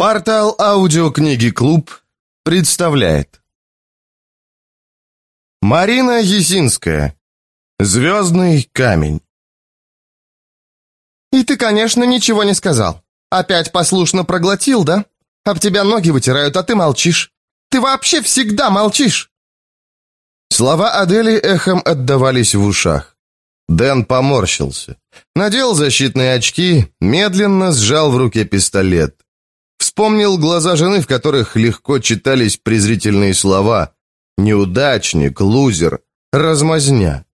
Портал аудиокниги «Клуб» представляет Марина Есинская «Звездный камень» «И ты, конечно, ничего не сказал. Опять послушно проглотил, да? Об тебя ноги вытирают, а ты молчишь. Ты вообще всегда молчишь!» Слова Адели эхом отдавались в ушах. Дэн поморщился. Надел защитные очки, медленно сжал в руке пистолет. Вспомнил глаза жены, в которых легко читались презрительные слова «неудачник», «лузер», «размазня».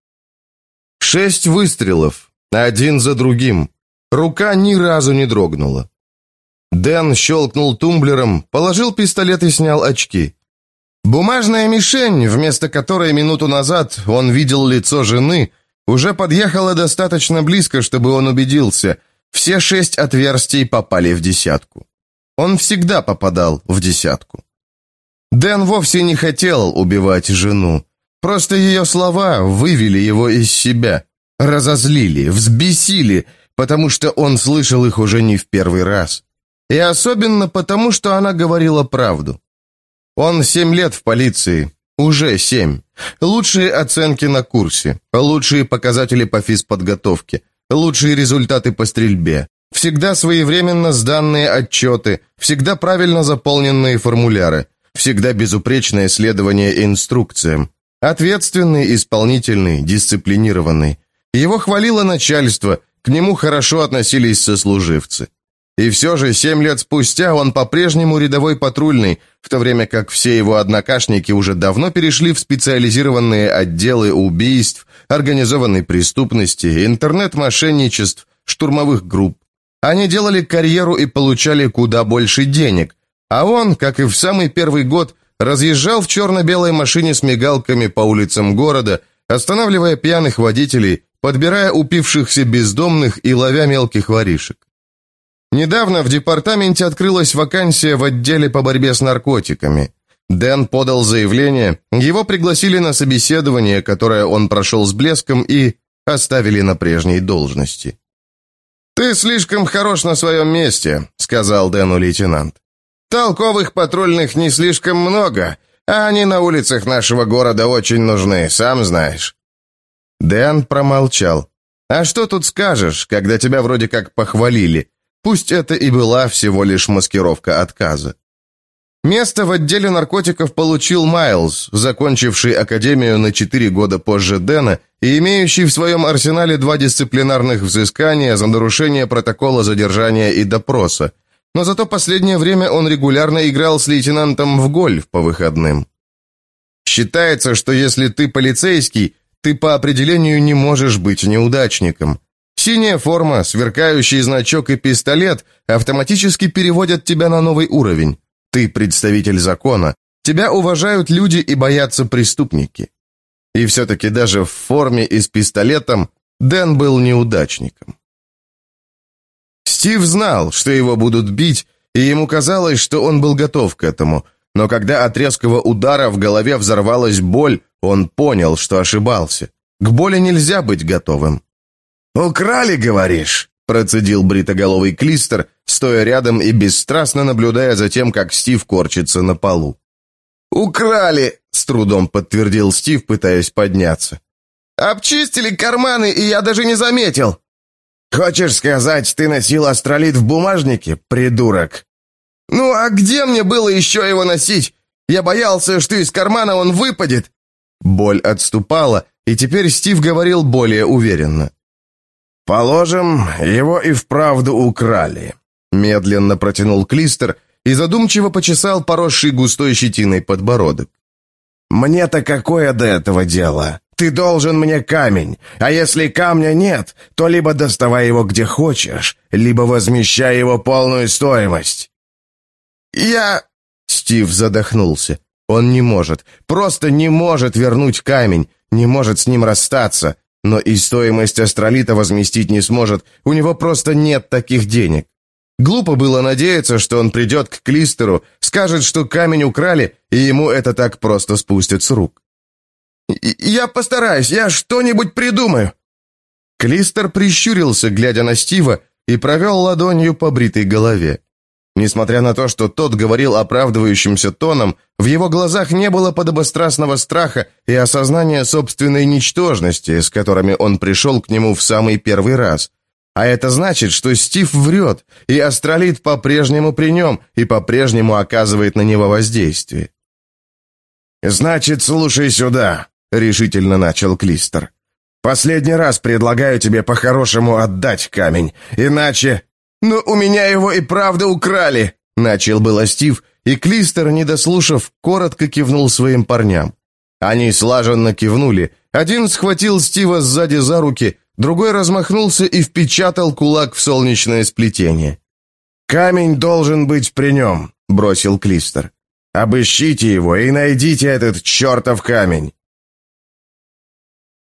Шесть выстрелов, один за другим. Рука ни разу не дрогнула. Дэн щелкнул тумблером, положил пистолет и снял очки. Бумажная мишень, вместо которой минуту назад он видел лицо жены, уже подъехала достаточно близко, чтобы он убедился. Все шесть отверстий попали в десятку. Он всегда попадал в десятку. Дэн вовсе не хотел убивать жену. Просто ее слова вывели его из себя, разозлили, взбесили, потому что он слышал их уже не в первый раз. И особенно потому, что она говорила правду. Он семь лет в полиции, уже семь. Лучшие оценки на курсе, лучшие показатели по физподготовке, лучшие результаты по стрельбе, Всегда своевременно сданные отчеты, всегда правильно заполненные формуляры, всегда безупречное следование инструкциям. Ответственный, исполнительный, дисциплинированный. Его хвалило начальство, к нему хорошо относились сослуживцы. И все же, семь лет спустя он по-прежнему рядовой патрульный, в то время как все его однокашники уже давно перешли в специализированные отделы убийств, организованной преступности, интернет-мошенничеств, штурмовых групп. Они делали карьеру и получали куда больше денег, а он, как и в самый первый год, разъезжал в черно-белой машине с мигалками по улицам города, останавливая пьяных водителей, подбирая упившихся бездомных и ловя мелких воришек. Недавно в департаменте открылась вакансия в отделе по борьбе с наркотиками. Дэн подал заявление, его пригласили на собеседование, которое он прошел с блеском и оставили на прежней должности. «Ты слишком хорош на своем месте», — сказал Дэну лейтенант. «Толковых патрульных не слишком много, а они на улицах нашего города очень нужны, сам знаешь». Дэн промолчал. «А что тут скажешь, когда тебя вроде как похвалили? Пусть это и была всего лишь маскировка отказа». Место в отделе наркотиков получил Майлз, закончивший академию на 4 года позже Дэна и имеющий в своем арсенале два дисциплинарных взыскания за нарушение протокола задержания и допроса. Но зато последнее время он регулярно играл с лейтенантом в гольф по выходным. Считается, что если ты полицейский, ты по определению не можешь быть неудачником. Синяя форма, сверкающий значок и пистолет автоматически переводят тебя на новый уровень. Ты представитель закона. Тебя уважают люди и боятся преступники. И все-таки даже в форме и с пистолетом Дэн был неудачником. Стив знал, что его будут бить, и ему казалось, что он был готов к этому. Но когда от резкого удара в голове взорвалась боль, он понял, что ошибался. К боли нельзя быть готовым. «Украли, говоришь?» Процедил бритоголовый Клистер, стоя рядом и бесстрастно наблюдая за тем, как Стив корчится на полу. «Украли!» — с трудом подтвердил Стив, пытаясь подняться. «Обчистили карманы, и я даже не заметил!» «Хочешь сказать, ты носил астролит в бумажнике, придурок?» «Ну, а где мне было еще его носить? Я боялся, что из кармана он выпадет!» Боль отступала, и теперь Стив говорил более уверенно. «Положим, его и вправду украли», — медленно протянул Клистер и задумчиво почесал поросший густой щетиной подбородок. «Мне-то какое до этого дело? Ты должен мне камень, а если камня нет, то либо доставай его где хочешь, либо возмещай его полную стоимость». «Я...» — Стив задохнулся. «Он не может, просто не может вернуть камень, не может с ним расстаться» но и стоимость астролита возместить не сможет, у него просто нет таких денег. Глупо было надеяться, что он придет к Клистеру, скажет, что камень украли, и ему это так просто спустят с рук. «Я постараюсь, я что-нибудь придумаю!» Клистер прищурился, глядя на Стива, и провел ладонью по бритой голове. Несмотря на то, что тот говорил оправдывающимся тоном, в его глазах не было подобострастного страха и осознания собственной ничтожности, с которыми он пришел к нему в самый первый раз. А это значит, что Стив врет, и астролит по-прежнему при нем и по-прежнему оказывает на него воздействие. «Значит, слушай сюда», — решительно начал Клистер. «Последний раз предлагаю тебе по-хорошему отдать камень, иначе...» «Но у меня его и правда украли!» Начал было Стив, и Клистер, не дослушав, коротко кивнул своим парням. Они слаженно кивнули. Один схватил Стива сзади за руки, другой размахнулся и впечатал кулак в солнечное сплетение. «Камень должен быть при нем», — бросил Клистер. «Обыщите его и найдите этот чертов камень».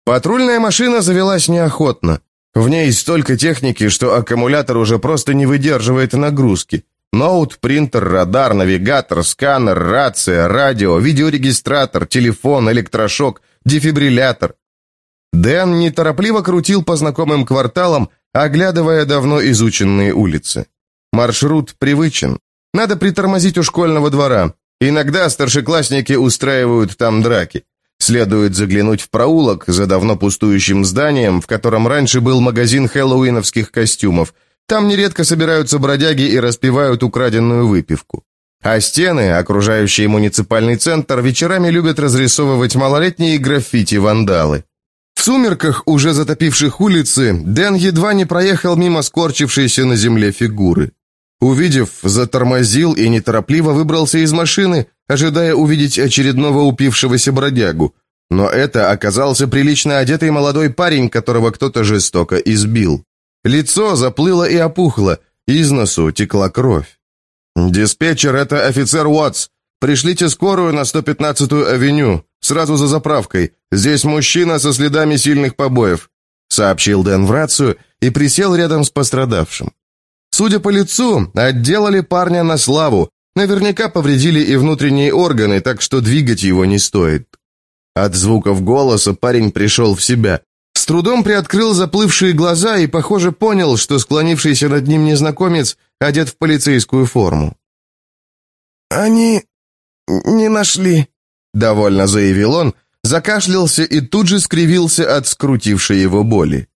Патрульная машина завелась неохотно. В ней столько техники, что аккумулятор уже просто не выдерживает нагрузки. Ноут, принтер, радар, навигатор, сканер, рация, радио, видеорегистратор, телефон, электрошок, дефибриллятор. Дэн неторопливо крутил по знакомым кварталам, оглядывая давно изученные улицы. Маршрут привычен. Надо притормозить у школьного двора. Иногда старшеклассники устраивают там драки. Следует заглянуть в проулок за давно пустующим зданием, в котором раньше был магазин хэллоуиновских костюмов. Там нередко собираются бродяги и распивают украденную выпивку. А стены, окружающие муниципальный центр, вечерами любят разрисовывать малолетние граффити-вандалы. Сумерках, уже затопивших улицы, Дэн едва не проехал мимо скорчившейся на земле фигуры. Увидев, затормозил и неторопливо выбрался из машины, ожидая увидеть очередного упившегося бродягу. Но это оказался прилично одетый молодой парень, которого кто-то жестоко избил. Лицо заплыло и опухло, из носу текла кровь. «Диспетчер, это офицер Уотс. Пришлите скорую на 115-ю авеню, сразу за заправкой. Здесь мужчина со следами сильных побоев», сообщил Дэн в рацию и присел рядом с пострадавшим. Судя по лицу, отделали парня на славу. Наверняка повредили и внутренние органы, так что двигать его не стоит. От звуков голоса парень пришел в себя. С трудом приоткрыл заплывшие глаза и, похоже, понял, что склонившийся над ним незнакомец одет в полицейскую форму. «Они не нашли», — довольно заявил он, закашлялся и тут же скривился от скрутившей его боли.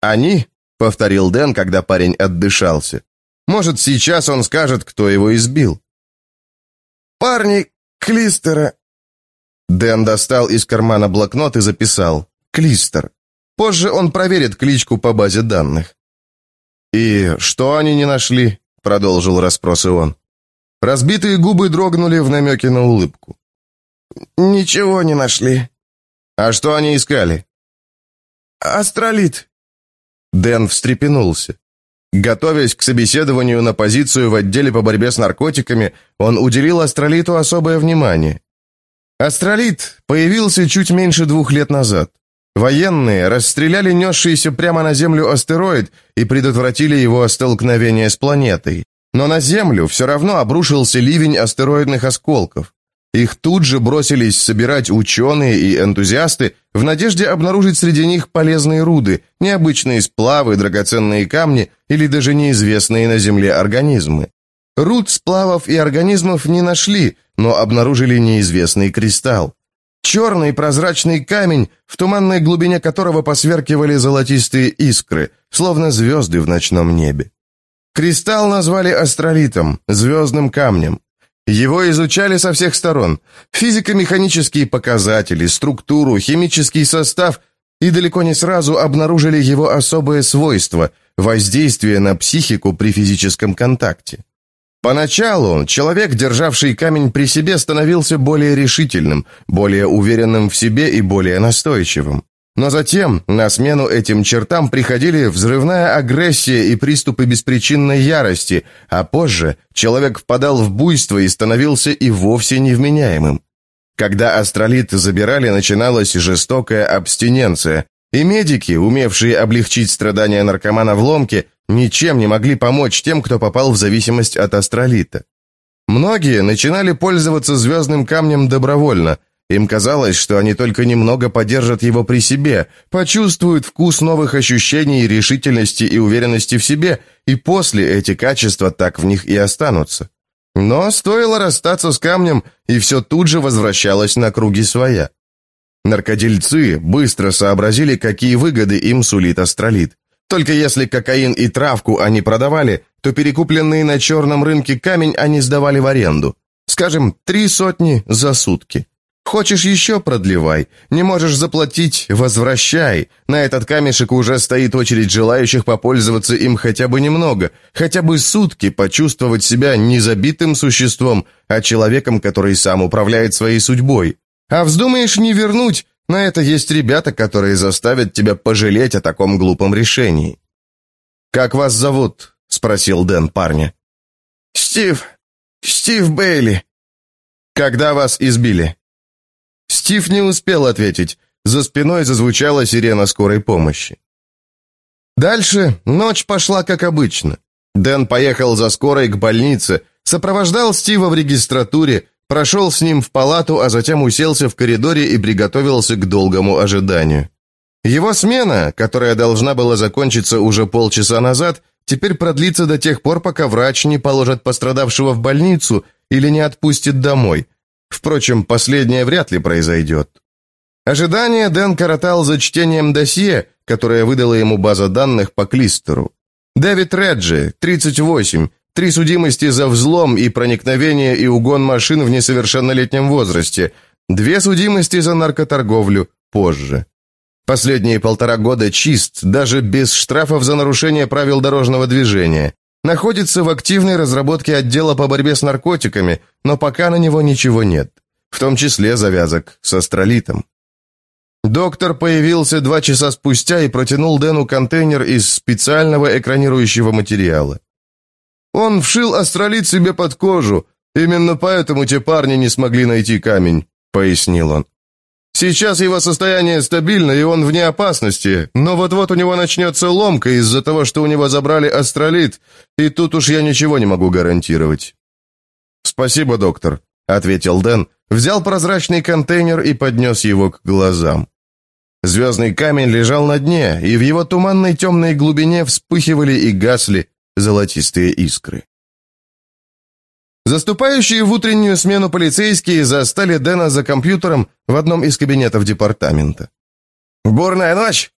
«Они?» повторил Дэн, когда парень отдышался. Может, сейчас он скажет, кто его избил. Парни Клистера. Дэн достал из кармана блокнот и записал Клистер. Позже он проверит кличку по базе данных. И что они не нашли? продолжил расспросы он. Разбитые губы дрогнули в намеке на улыбку. «Ничего не нашли». «А что они искали?» «Астролит. Дэн встрепенулся. Готовясь к собеседованию на позицию в отделе по борьбе с наркотиками, он уделил астролиту особое внимание. Астролит появился чуть меньше двух лет назад. Военные расстреляли несшийся прямо на Землю астероид и предотвратили его столкновение с планетой. Но на Землю все равно обрушился ливень астероидных осколков. Их тут же бросились собирать ученые и энтузиасты в надежде обнаружить среди них полезные руды, необычные сплавы, драгоценные камни или даже неизвестные на Земле организмы. Руд, сплавов и организмов не нашли, но обнаружили неизвестный кристалл. Черный прозрачный камень, в туманной глубине которого посверкивали золотистые искры, словно звезды в ночном небе. Кристалл назвали астролитом, звездным камнем. Его изучали со всех сторон. Физико-механические показатели, структуру, химический состав и далеко не сразу обнаружили его особое свойство – воздействие на психику при физическом контакте. Поначалу человек, державший камень при себе, становился более решительным, более уверенным в себе и более настойчивым. Но затем на смену этим чертам приходили взрывная агрессия и приступы беспричинной ярости, а позже человек впадал в буйство и становился и вовсе невменяемым. Когда астролит забирали, начиналась жестокая абстиненция, и медики, умевшие облегчить страдания наркомана в ломке, ничем не могли помочь тем, кто попал в зависимость от астролита. Многие начинали пользоваться звездным камнем добровольно – Им казалось, что они только немного подержат его при себе, почувствуют вкус новых ощущений, решительности и уверенности в себе, и после эти качества так в них и останутся. Но стоило расстаться с камнем, и все тут же возвращалось на круги своя. Наркодельцы быстро сообразили, какие выгоды им сулит астролит. Только если кокаин и травку они продавали, то перекупленный на черном рынке камень они сдавали в аренду. Скажем, три сотни за сутки. Хочешь еще продлевай. Не можешь заплатить – возвращай. На этот камешек уже стоит очередь желающих попользоваться им хотя бы немного, хотя бы сутки почувствовать себя не забитым существом, а человеком, который сам управляет своей судьбой. А вздумаешь не вернуть, на это есть ребята, которые заставят тебя пожалеть о таком глупом решении. «Как вас зовут?» – спросил Дэн парня. «Стив. Стив Бейли». «Когда вас избили?» Стив не успел ответить. За спиной зазвучала сирена скорой помощи. Дальше ночь пошла как обычно. Дэн поехал за скорой к больнице, сопровождал Стива в регистратуре, прошел с ним в палату, а затем уселся в коридоре и приготовился к долгому ожиданию. Его смена, которая должна была закончиться уже полчаса назад, теперь продлится до тех пор, пока врач не положит пострадавшего в больницу или не отпустит домой – Впрочем, последнее вряд ли произойдет. Ожидание Дэн коротал за чтением досье, которое выдала ему база данных по Клистеру. Дэвид Реджи, 38, три судимости за взлом и проникновение и угон машин в несовершеннолетнем возрасте, две судимости за наркоторговлю позже. Последние полтора года чист, даже без штрафов за нарушение правил дорожного движения находится в активной разработке отдела по борьбе с наркотиками, но пока на него ничего нет, в том числе завязок с астролитом. Доктор появился два часа спустя и протянул Дэну контейнер из специального экранирующего материала. Он вшил астролит себе под кожу, именно поэтому те парни не смогли найти камень, пояснил он. Сейчас его состояние стабильно, и он вне опасности, но вот-вот у него начнется ломка из-за того, что у него забрали астролит, и тут уж я ничего не могу гарантировать». «Спасибо, доктор», — ответил Дэн, взял прозрачный контейнер и поднес его к глазам. Звездный камень лежал на дне, и в его туманной темной глубине вспыхивали и гасли золотистые искры. Заступающие в утреннюю смену полицейские застали Дэна за компьютером в одном из кабинетов департамента. «Бурная ночь?»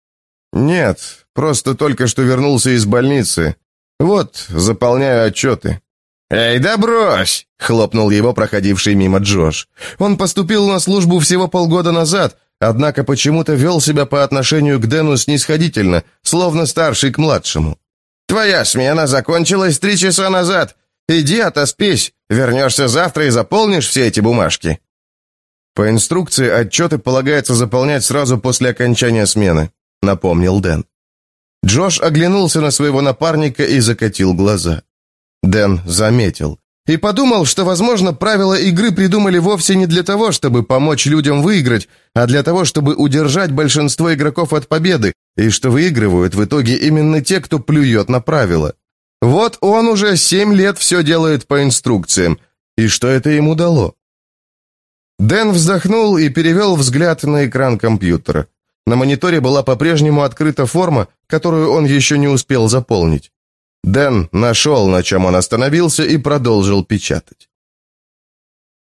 «Нет, просто только что вернулся из больницы. Вот, заполняю отчеты». «Эй, да брось!» — хлопнул его проходивший мимо Джош. Он поступил на службу всего полгода назад, однако почему-то вел себя по отношению к Дэну снисходительно, словно старший к младшему. «Твоя смена закончилась три часа назад. Иди отоспись, вернешься завтра и заполнишь все эти бумажки». «По инструкции отчеты полагается заполнять сразу после окончания смены», — напомнил Дэн. Джош оглянулся на своего напарника и закатил глаза. Дэн заметил. И подумал, что, возможно, правила игры придумали вовсе не для того, чтобы помочь людям выиграть, а для того, чтобы удержать большинство игроков от победы, и что выигрывают в итоге именно те, кто плюет на правила. Вот он уже семь лет все делает по инструкциям. И что это ему дало? Дэн вздохнул и перевел взгляд на экран компьютера. На мониторе была по-прежнему открыта форма, которую он еще не успел заполнить. Дэн нашел, на чем он остановился, и продолжил печатать.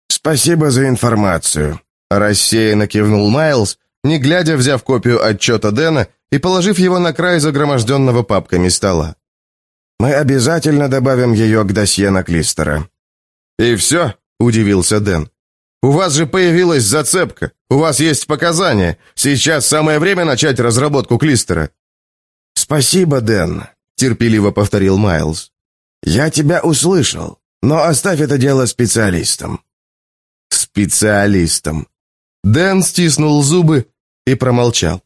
«Спасибо за информацию», – рассеянно кивнул Майлз, не глядя взяв копию отчета Дэна и положив его на край загроможденного папками стола. Мы обязательно добавим ее к досье на Клистера». «И все?» – удивился Дэн. «У вас же появилась зацепка. У вас есть показания. Сейчас самое время начать разработку Клистера». «Спасибо, Дэн», – терпеливо повторил Майлз. «Я тебя услышал, но оставь это дело специалистам». «Специалистам». Дэн стиснул зубы и промолчал.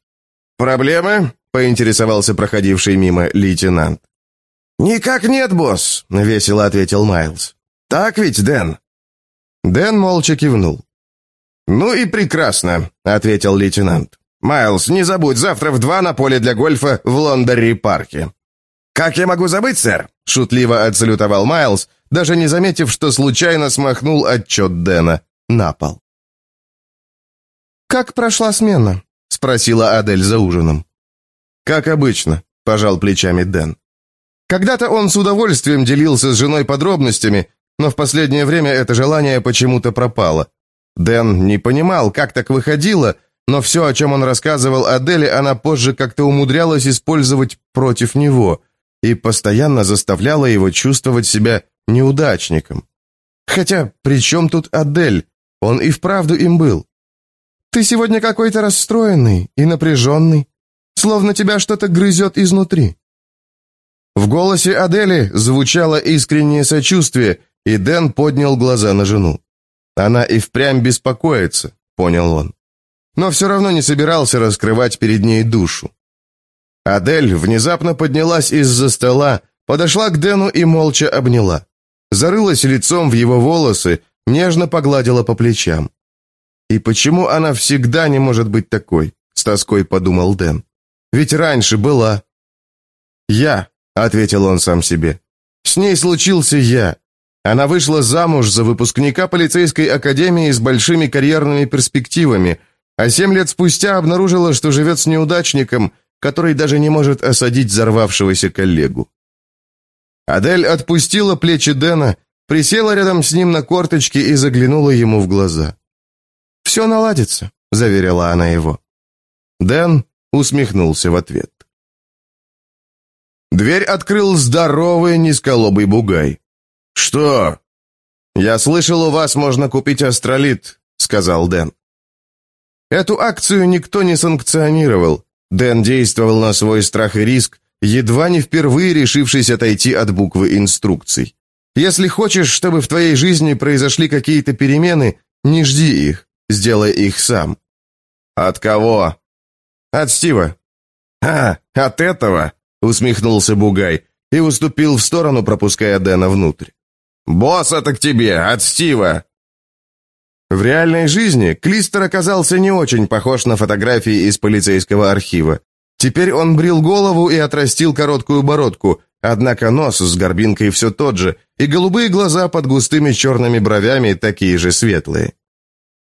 «Проблемы?» – поинтересовался проходивший мимо лейтенант. «Никак нет, босс», — весело ответил Майлз. «Так ведь, Дэн?» Дэн молча кивнул. «Ну и прекрасно», — ответил лейтенант. «Майлз, не забудь, завтра в два на поле для гольфа в Лондонри-парке». «Как я могу забыть, сэр?» — шутливо отсалютовал Майлз, даже не заметив, что случайно смахнул отчет Дэна на пол. «Как прошла смена?» — спросила Адель за ужином. «Как обычно», — пожал плечами Дэн. Когда-то он с удовольствием делился с женой подробностями, но в последнее время это желание почему-то пропало. Дэн не понимал, как так выходило, но все, о чем он рассказывал Аделе, она позже как-то умудрялась использовать против него и постоянно заставляла его чувствовать себя неудачником. Хотя, при чем тут Адель? Он и вправду им был. «Ты сегодня какой-то расстроенный и напряженный, словно тебя что-то грызет изнутри». В голосе Адели звучало искреннее сочувствие, и Дэн поднял глаза на жену. Она и впрямь беспокоится, понял он. Но все равно не собирался раскрывать перед ней душу. Адель внезапно поднялась из-за стола, подошла к Дэну и молча обняла. Зарылась лицом в его волосы, нежно погладила по плечам. «И почему она всегда не может быть такой?» — с тоской подумал Дэн. «Ведь раньше была». «Я», — ответил он сам себе. «С ней случился я. Она вышла замуж за выпускника полицейской академии с большими карьерными перспективами, а семь лет спустя обнаружила, что живет с неудачником, который даже не может осадить взорвавшегося коллегу. Адель отпустила плечи Дэна, присела рядом с ним на корточки и заглянула ему в глаза. «Все наладится», — заверила она его. Дэн усмехнулся в ответ. Дверь открыл здоровый низколобый бугай. «Что?» «Я слышал, у вас можно купить астролит», — сказал Дэн. Эту акцию никто не санкционировал. Дэн действовал на свой страх и риск, едва не впервые решившись отойти от буквы инструкций. Если хочешь, чтобы в твоей жизни произошли какие-то перемены, не жди их, сделай их сам. От кого? От Стива. А, от этого, усмехнулся Бугай и уступил в сторону, пропуская Дэна внутрь. «Босс, это к тебе, от Стива!» В реальной жизни Клистер оказался не очень похож на фотографии из полицейского архива. Теперь он брил голову и отрастил короткую бородку, однако нос с горбинкой все тот же, и голубые глаза под густыми черными бровями такие же светлые.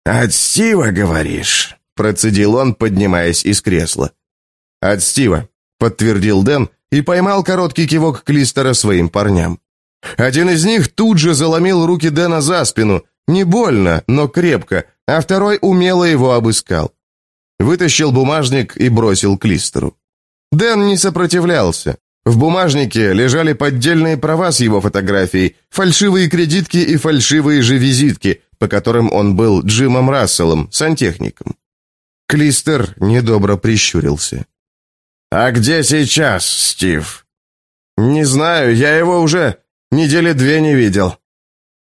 «От Стива, говоришь?» – процедил он, поднимаясь из кресла. «От Стива», – подтвердил Дэн и поймал короткий кивок Клистера своим парням. Один из них тут же заломил руки Дэна за спину, не больно, но крепко, а второй умело его обыскал. Вытащил бумажник и бросил Клистеру. Дэн не сопротивлялся. В бумажнике лежали поддельные права с его фотографией, фальшивые кредитки и фальшивые же визитки, по которым он был Джимом Расселом, сантехником. Клистер недобро прищурился. «А где сейчас, Стив?» «Не знаю, я его уже Недели две не видел».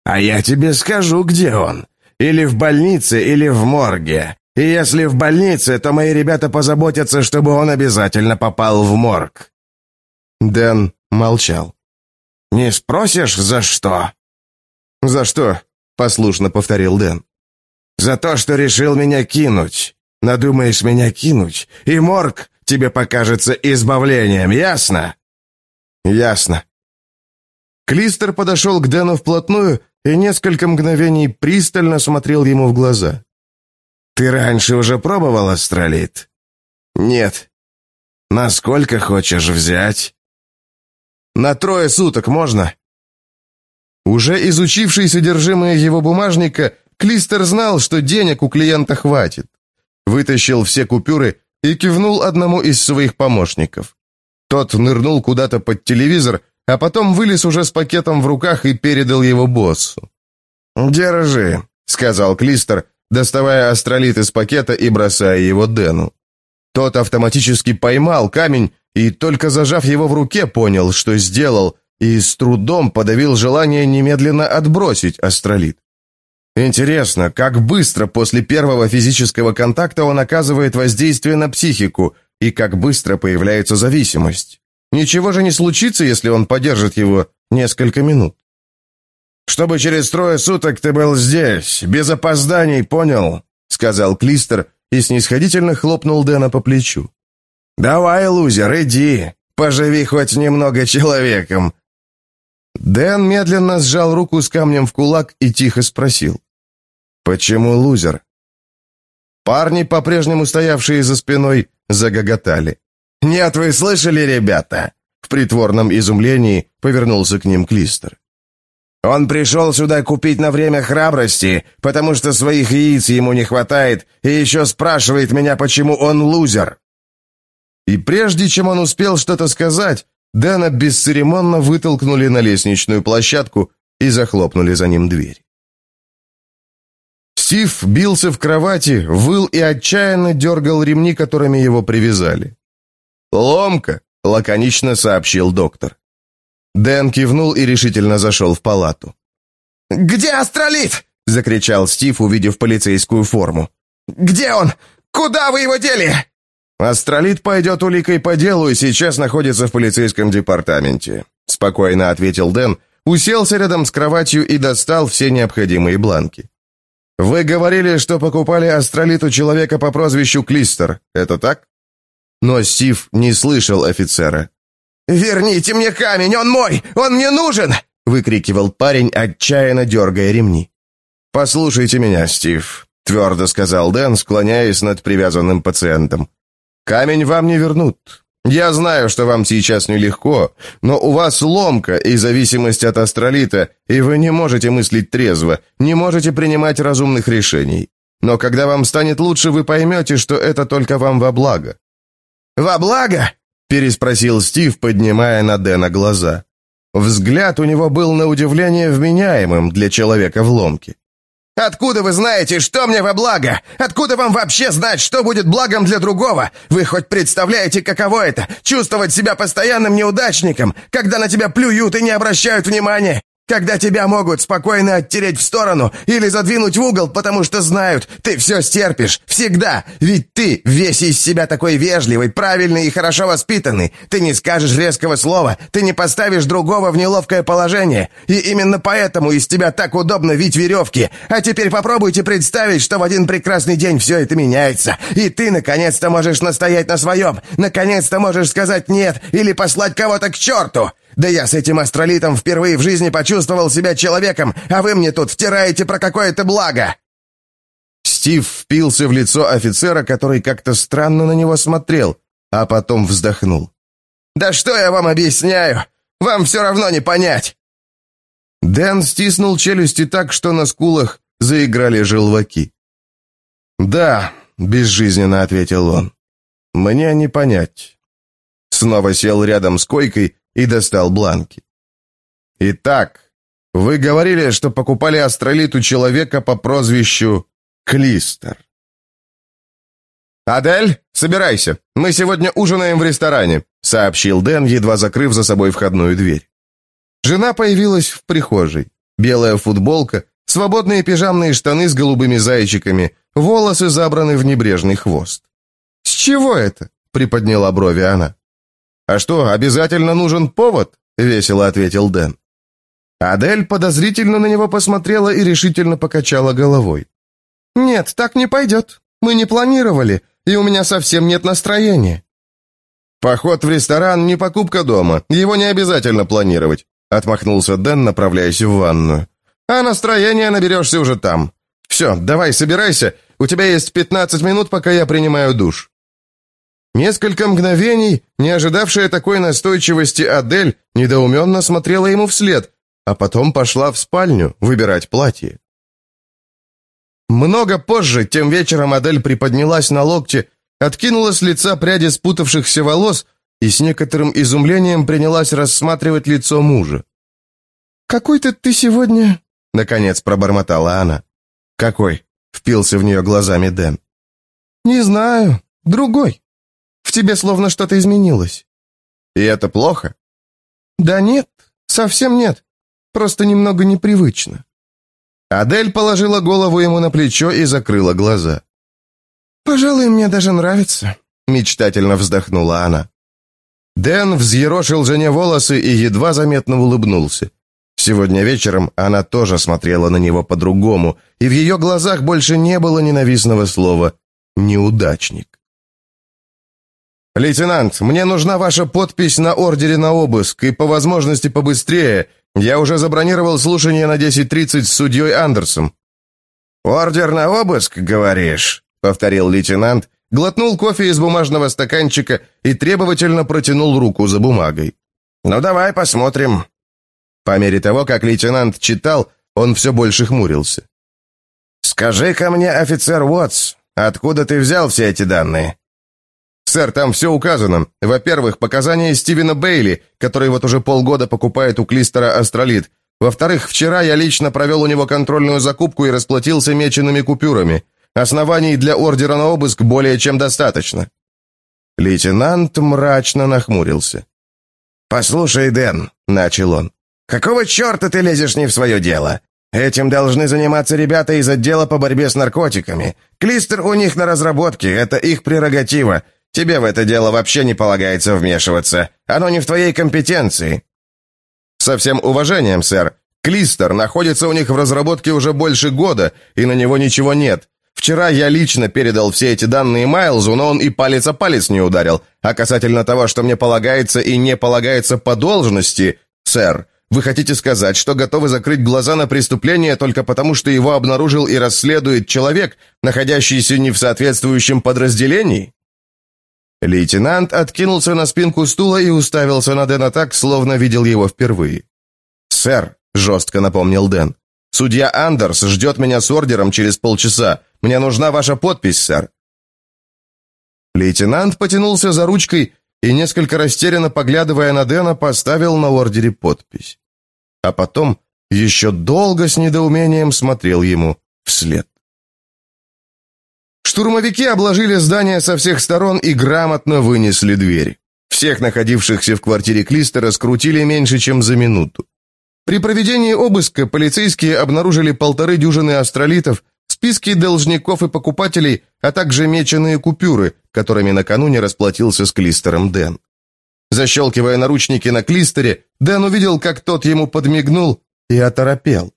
«А я тебе скажу, где он. Или в больнице, или в морге. И если в больнице, то мои ребята позаботятся, чтобы он обязательно попал в морг». Дэн молчал. «Не спросишь, за что?» «За что?» — послушно повторил Дэн. «За то, что решил меня кинуть. Надумаешь меня кинуть, и морг тебе покажется избавлением, ясно?» «Ясно», Клистер подошел к Дэну вплотную и несколько мгновений пристально смотрел ему в глаза. «Ты раньше уже пробовал астролит?» «Нет». «Насколько хочешь взять?» «На трое суток можно?» Уже изучивший содержимое его бумажника, Клистер знал, что денег у клиента хватит. Вытащил все купюры и кивнул одному из своих помощников. Тот нырнул куда-то под телевизор, а потом вылез уже с пакетом в руках и передал его боссу. «Держи», — сказал Клистер, доставая астролит из пакета и бросая его Дэну. Тот автоматически поймал камень и, только зажав его в руке, понял, что сделал, и с трудом подавил желание немедленно отбросить астролит. Интересно, как быстро после первого физического контакта он оказывает воздействие на психику и как быстро появляется зависимость. Ничего же не случится, если он подержит его несколько минут. «Чтобы через трое суток ты был здесь, без опозданий, понял?» сказал Клистер и снисходительно хлопнул Дэна по плечу. «Давай, лузер, иди, поживи хоть немного человеком». Дэн медленно сжал руку с камнем в кулак и тихо спросил. «Почему лузер?» Парни, по-прежнему стоявшие за спиной, загоготали. «Нет, вы слышали, ребята?» В притворном изумлении повернулся к ним Клистер. «Он пришел сюда купить на время храбрости, потому что своих яиц ему не хватает, и еще спрашивает меня, почему он лузер». И прежде чем он успел что-то сказать, Дэна бесцеремонно вытолкнули на лестничную площадку и захлопнули за ним дверь. Стив бился в кровати, выл и отчаянно дергал ремни, которыми его привязали. «Ломка!» — лаконично сообщил доктор. Дэн кивнул и решительно зашел в палату. «Где астролит?» — закричал Стив, увидев полицейскую форму. «Где он? Куда вы его дели?» «Астролит пойдет уликой по делу и сейчас находится в полицейском департаменте», — спокойно ответил Дэн, уселся рядом с кроватью и достал все необходимые бланки. «Вы говорили, что покупали астролит у человека по прозвищу Клистер. Это так?» Но Стив не слышал офицера. «Верните мне камень, он мой! Он мне нужен!» выкрикивал парень, отчаянно дергая ремни. «Послушайте меня, Стив», — твердо сказал Дэн, склоняясь над привязанным пациентом. «Камень вам не вернут. Я знаю, что вам сейчас нелегко, но у вас ломка и зависимость от астролита, и вы не можете мыслить трезво, не можете принимать разумных решений. Но когда вам станет лучше, вы поймете, что это только вам во благо». «Во благо?» – переспросил Стив, поднимая на Дэна глаза. Взгляд у него был на удивление вменяемым для человека в ломке. Откуда вы знаете, что мне во благо? Откуда вам вообще знать, что будет благом для другого? Вы хоть представляете, каково это — чувствовать себя постоянным неудачником, когда на тебя плюют и не обращают внимания? Когда тебя могут спокойно оттереть в сторону или задвинуть в угол, потому что знают, ты все стерпишь, всегда. Ведь ты весь из себя такой вежливый, правильный и хорошо воспитанный. Ты не скажешь резкого слова, ты не поставишь другого в неловкое положение. И именно поэтому из тебя так удобно вить веревки. А теперь попробуйте представить, что в один прекрасный день все это меняется. И ты наконец-то можешь настоять на своем. Наконец-то можешь сказать «нет» или послать кого-то к черту. Да я с этим астролитом впервые в жизни почувствовал себя человеком, а вы мне тут втираете про какое-то благо!» Стив впился в лицо офицера, который как-то странно на него смотрел, а потом вздохнул. «Да что я вам объясняю? Вам все равно не понять!» Дэн стиснул челюсти так, что на скулах заиграли желваки. «Да», — безжизненно ответил он, — «мне не понять». Снова сел рядом с койкой и достал бланки. «Итак, вы говорили, что покупали астролит у человека по прозвищу Клистер». «Адель, собирайся. Мы сегодня ужинаем в ресторане», — сообщил Дэн, едва закрыв за собой входную дверь. Жена появилась в прихожей. Белая футболка, свободные пижамные штаны с голубыми зайчиками, волосы забраны в небрежный хвост. «С чего это?» — приподняла брови она. «А что, обязательно нужен повод?» — весело ответил Дэн. Адель подозрительно на него посмотрела и решительно покачала головой. «Нет, так не пойдет. Мы не планировали, и у меня совсем нет настроения». «Поход в ресторан не покупка дома, его не обязательно планировать», отмахнулся Дэн, направляясь в ванную. «А настроение наберешься уже там. Все, давай, собирайся, у тебя есть пятнадцать минут, пока я принимаю душ». Несколько мгновений, не ожидавшая такой настойчивости Адель, недоуменно смотрела ему вслед, а потом пошла в спальню выбирать платье. Много позже, тем вечером Адель приподнялась на локте, откинула с лица пряди спутавшихся волос и с некоторым изумлением принялась рассматривать лицо мужа. «Какой-то ты сегодня...» — наконец пробормотала она. «Какой?» — впился в нее глазами Дэн. «Не знаю. Другой». В тебе словно что-то изменилось». «И это плохо?» «Да нет, совсем нет. Просто немного непривычно». Адель положила голову ему на плечо и закрыла глаза. «Пожалуй, мне даже нравится», — мечтательно вздохнула она. Дэн взъерошил жене волосы и едва заметно улыбнулся. Сегодня вечером она тоже смотрела на него по-другому, и в ее глазах больше не было ненавистного слова «неудачник». «Лейтенант, мне нужна ваша подпись на ордере на обыск, и по возможности побыстрее. Я уже забронировал слушание на 10.30 с судьей Андерсом». «Ордер на обыск, говоришь?» — повторил лейтенант, глотнул кофе из бумажного стаканчика и требовательно протянул руку за бумагой. «Ну, давай посмотрим». По мере того, как лейтенант читал, он все больше хмурился. «Скажи-ка мне, офицер Уотс, откуда ты взял все эти данные?» «Сэр, там все указано. Во-первых, показания Стивена Бейли, который вот уже полгода покупает у Клистера астролит. Во-вторых, вчера я лично провел у него контрольную закупку и расплатился меченными купюрами. Оснований для ордера на обыск более чем достаточно». Лейтенант мрачно нахмурился. «Послушай, Дэн», — начал он, — «какого черта ты лезешь не в свое дело? Этим должны заниматься ребята из отдела по борьбе с наркотиками. Клистер у них на разработке, это их прерогатива. Тебе в это дело вообще не полагается вмешиваться. Оно не в твоей компетенции». «Со всем уважением, сэр. Клистер находится у них в разработке уже больше года, и на него ничего нет. Вчера я лично передал все эти данные Майлзу, но он и палец о палец не ударил. А касательно того, что мне полагается и не полагается по должности, сэр, вы хотите сказать, что готовы закрыть глаза на преступление только потому, что его обнаружил и расследует человек, находящийся не в соответствующем подразделении?» Лейтенант откинулся на спинку стула и уставился на Дэна так, словно видел его впервые. «Сэр», — жестко напомнил Дэн, — «судья Андерс ждет меня с ордером через полчаса. Мне нужна ваша подпись, сэр». Лейтенант потянулся за ручкой и, несколько растерянно поглядывая на Дэна, поставил на ордере подпись. А потом еще долго с недоумением смотрел ему вслед. Штурмовики обложили здание со всех сторон и грамотно вынесли двери. Всех находившихся в квартире Клистера скрутили меньше, чем за минуту. При проведении обыска полицейские обнаружили полторы дюжины астролитов, списки должников и покупателей, а также меченые купюры, которыми накануне расплатился с Клистером Дэн. Защелкивая наручники на Клистере, Дэн увидел, как тот ему подмигнул и оторопел.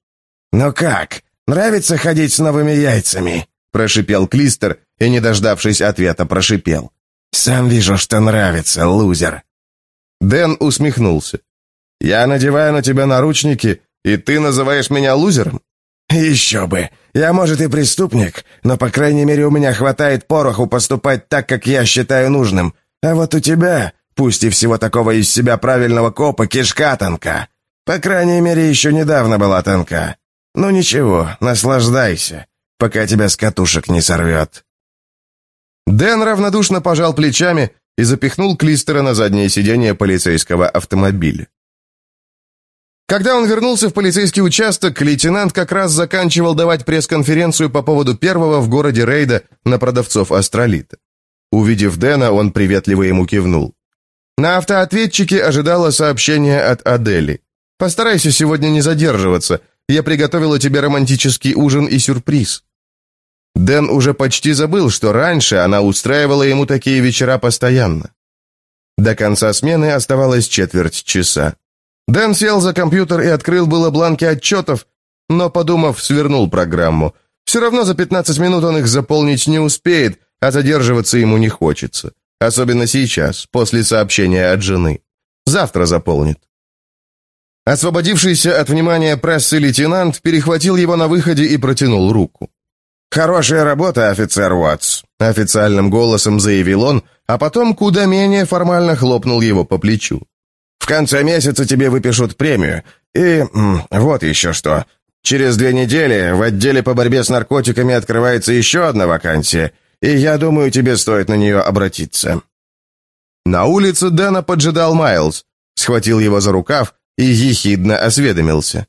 «Ну как, нравится ходить с новыми яйцами?» Прошипел Клистер и, не дождавшись ответа, прошипел. «Сам вижу, что нравится, лузер». Дэн усмехнулся. «Я надеваю на тебя наручники, и ты называешь меня лузером?» «Еще бы! Я, может, и преступник, но, по крайней мере, у меня хватает пороху поступать так, как я считаю нужным. А вот у тебя, пусть и всего такого из себя правильного копа, кишка тонка. По крайней мере, еще недавно была тонка. Ну ничего, наслаждайся пока тебя с катушек не сорвет». Дэн равнодушно пожал плечами и запихнул Клистера на заднее сиденье полицейского автомобиля. Когда он вернулся в полицейский участок, лейтенант как раз заканчивал давать пресс-конференцию по поводу первого в городе рейда на продавцов астролита. Увидев Дэна, он приветливо ему кивнул. На автоответчике ожидало сообщение от Адели. «Постарайся сегодня не задерживаться. Я приготовила тебе романтический ужин и сюрприз». Дэн уже почти забыл, что раньше она устраивала ему такие вечера постоянно. До конца смены оставалось четверть часа. Дэн сел за компьютер и открыл было бланки отчетов, но, подумав, свернул программу. Все равно за 15 минут он их заполнить не успеет, а задерживаться ему не хочется. Особенно сейчас, после сообщения от жены. Завтра заполнит. Освободившийся от внимания прессы лейтенант перехватил его на выходе и протянул руку. «Хорошая работа, офицер Уотс», — официальным голосом заявил он, а потом куда менее формально хлопнул его по плечу. «В конце месяца тебе выпишут премию. И вот еще что. Через две недели в отделе по борьбе с наркотиками открывается еще одна вакансия, и я думаю, тебе стоит на нее обратиться». На улице Дэна поджидал Майлз, схватил его за рукав и ехидно осведомился.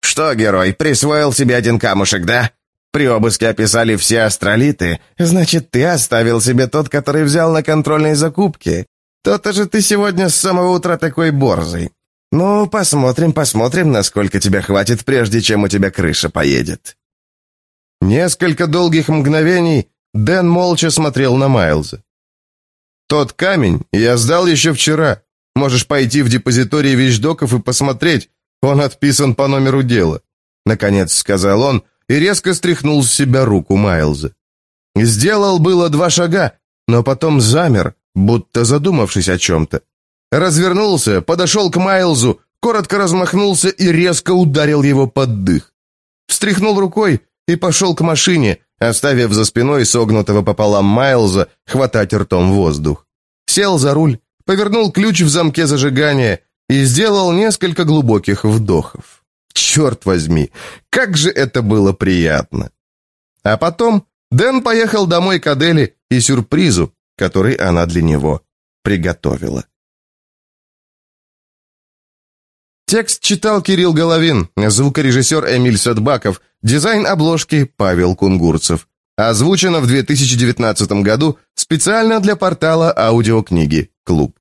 «Что, герой, присвоил себе один камушек, да? При обыске описали все астролиты, значит, ты оставил себе тот, который взял на контрольной закупке. То-то же ты сегодня с самого утра такой борзый. Ну, посмотрим, посмотрим, насколько тебя хватит, прежде чем у тебя крыша поедет». Несколько долгих мгновений Дэн молча смотрел на Майлза. «Тот камень я сдал еще вчера. Можешь пойти в депозиторий вещдоков и посмотреть. Он отписан по номеру дела», — наконец сказал он и резко стряхнул с себя руку Майлза. Сделал было два шага, но потом замер, будто задумавшись о чем-то. Развернулся, подошел к Майлзу, коротко размахнулся и резко ударил его под дых. Встряхнул рукой и пошел к машине, оставив за спиной согнутого пополам Майлза хватать ртом воздух. Сел за руль, повернул ключ в замке зажигания и сделал несколько глубоких вдохов. Черт возьми, как же это было приятно! А потом Дэн поехал домой к Аделе и сюрпризу, который она для него приготовила. Текст читал Кирилл Головин, звукорежиссер Эмиль Садбаков, дизайн обложки Павел Кунгурцев. Озвучено в 2019 году специально для портала аудиокниги «Клуб».